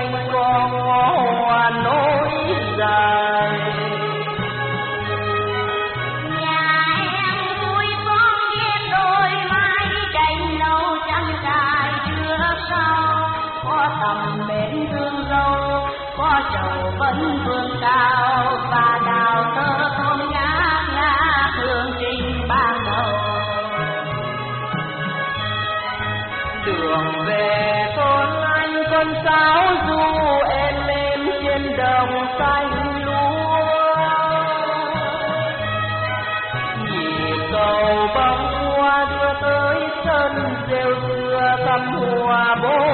quanh có hoa nối dài. Con tầm bến thương dâu có trầu vẫn vương cao. Và đào thơ thôn ngã ngã hương trình ban đầu. Đường về cơn con sáo du em lên trên đồng xanh lúa. Nhịp cầu băng hoa đưa tới sân rêu xưa thăm hoa bốn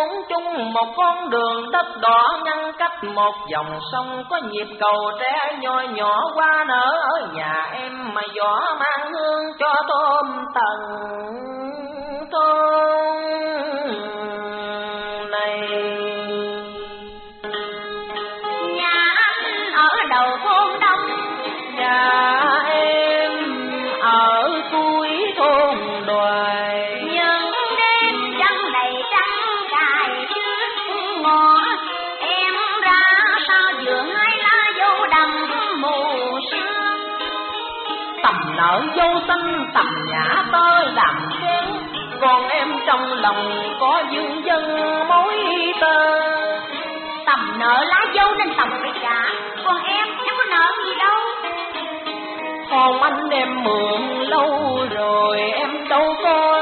thôn chung một con đường đất đỏ ngăn cách một dòng sông. Có nhịp cầu tre nhỏ nhỏ qua nở, ở nhà em mà gió mang hương cho tôm tầng nợ nở dâu xanh tầm nhã tơ làm kén còn em trong lòng có dương dân mối tơ. Tầm nợ lá dâu nên tầm phải trả còn em em có nợ gì đâu. Còn anh em mượn lâu rồi, em đâu có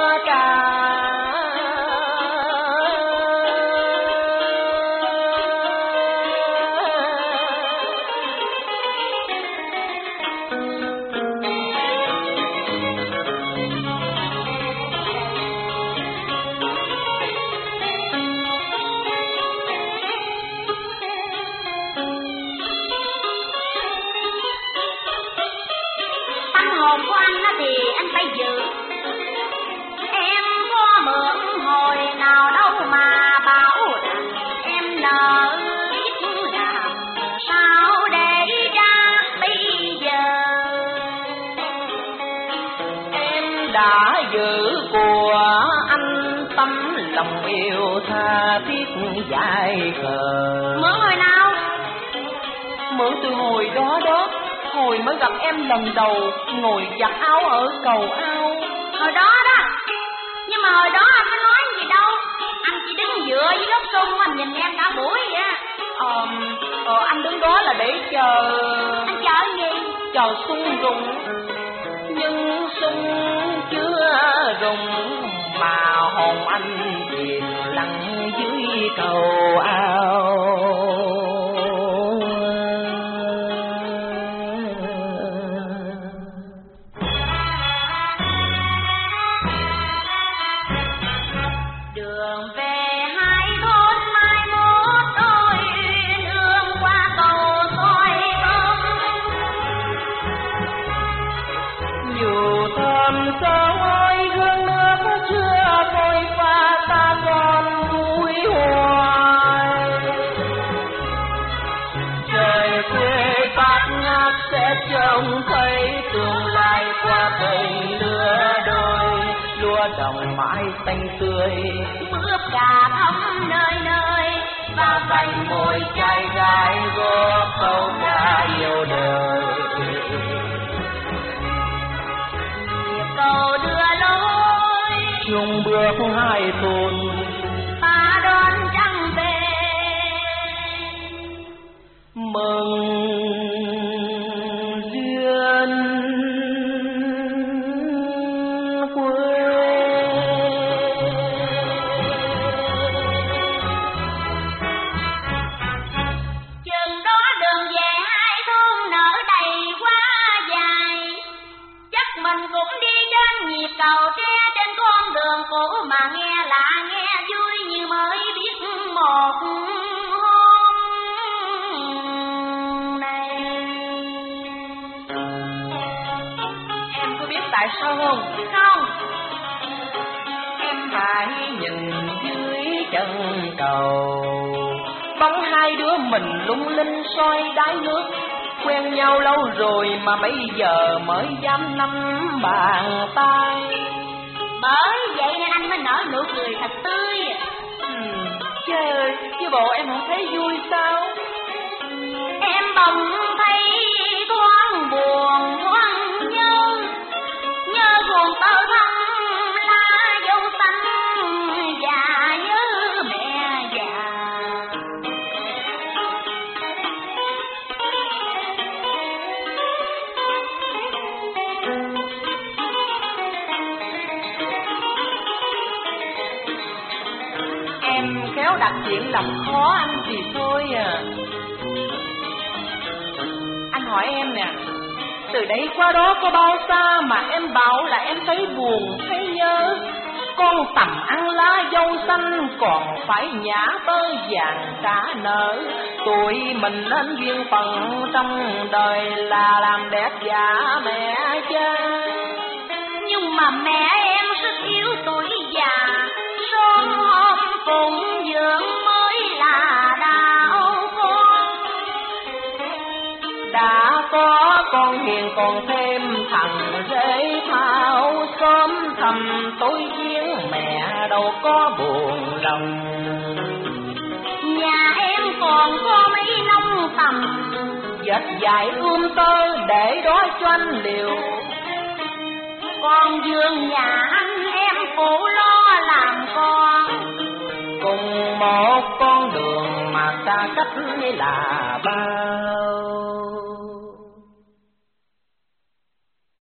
tâm lòng yêu tha thiết dài khờ. Mượn hồi nào. Mượn từ hồi đó đó hồi mới gặp em lần đầu ngồi giặt áo ở cầu ao. Hồi đó đó. Nhưng mà hồi đó anh có nói gì đâu. Anh chỉ đứng dựa với gốc sung anh nhìn em cả buổi vậy á. Ờ, ờ, anh đứng đó là để chờ. Anh chờ gì? Chờ sung rụng nhưng sung chưa rụng mà anh chìm lặng dưới cầu ao. Đồng mãi xanh tươi. Mướp gà thấm nơi nơi và vành môi trai gái góp câu ca yêu đời. Nhịp cầu đưa lối chung bước hai thôn ta đón trăng về. mừng không? Không, Em hãy nhìn dưới chân cầu Bóng hai đứa mình lung linh soi đáy nước Quen nhau lâu rồi mà bây giờ mới dám nắm bàn tay bởi vậy nên anh mới nở nụ cười thật tươi. hmm, Trời ơi, chứ bộ em không thấy vui sao? Em bỗng thấy Em chuyện làm khó anh thì thôi à. Anh hỏi em nè Từ đây qua đó có bao xa mà em bảo là em thấy buồn, thấy nhớ? Con tầm ăn lá dâu xanh còn phải nhả tơ vàng cả nợ. Tụi mình nên duyên phận trong đời là làm đẹp giả mẹ cha. Con hiền còn thêm thằng rể thao. Sớm thầm tối giếng mẹ đâu có buồn lòng. Nhà em còn có mấy nông tầm, dệt dài ươm tơ để đó cho anh liều. Còn giường nhà anh em phụ lo làm con. cùng một con đường mà xa cách là bao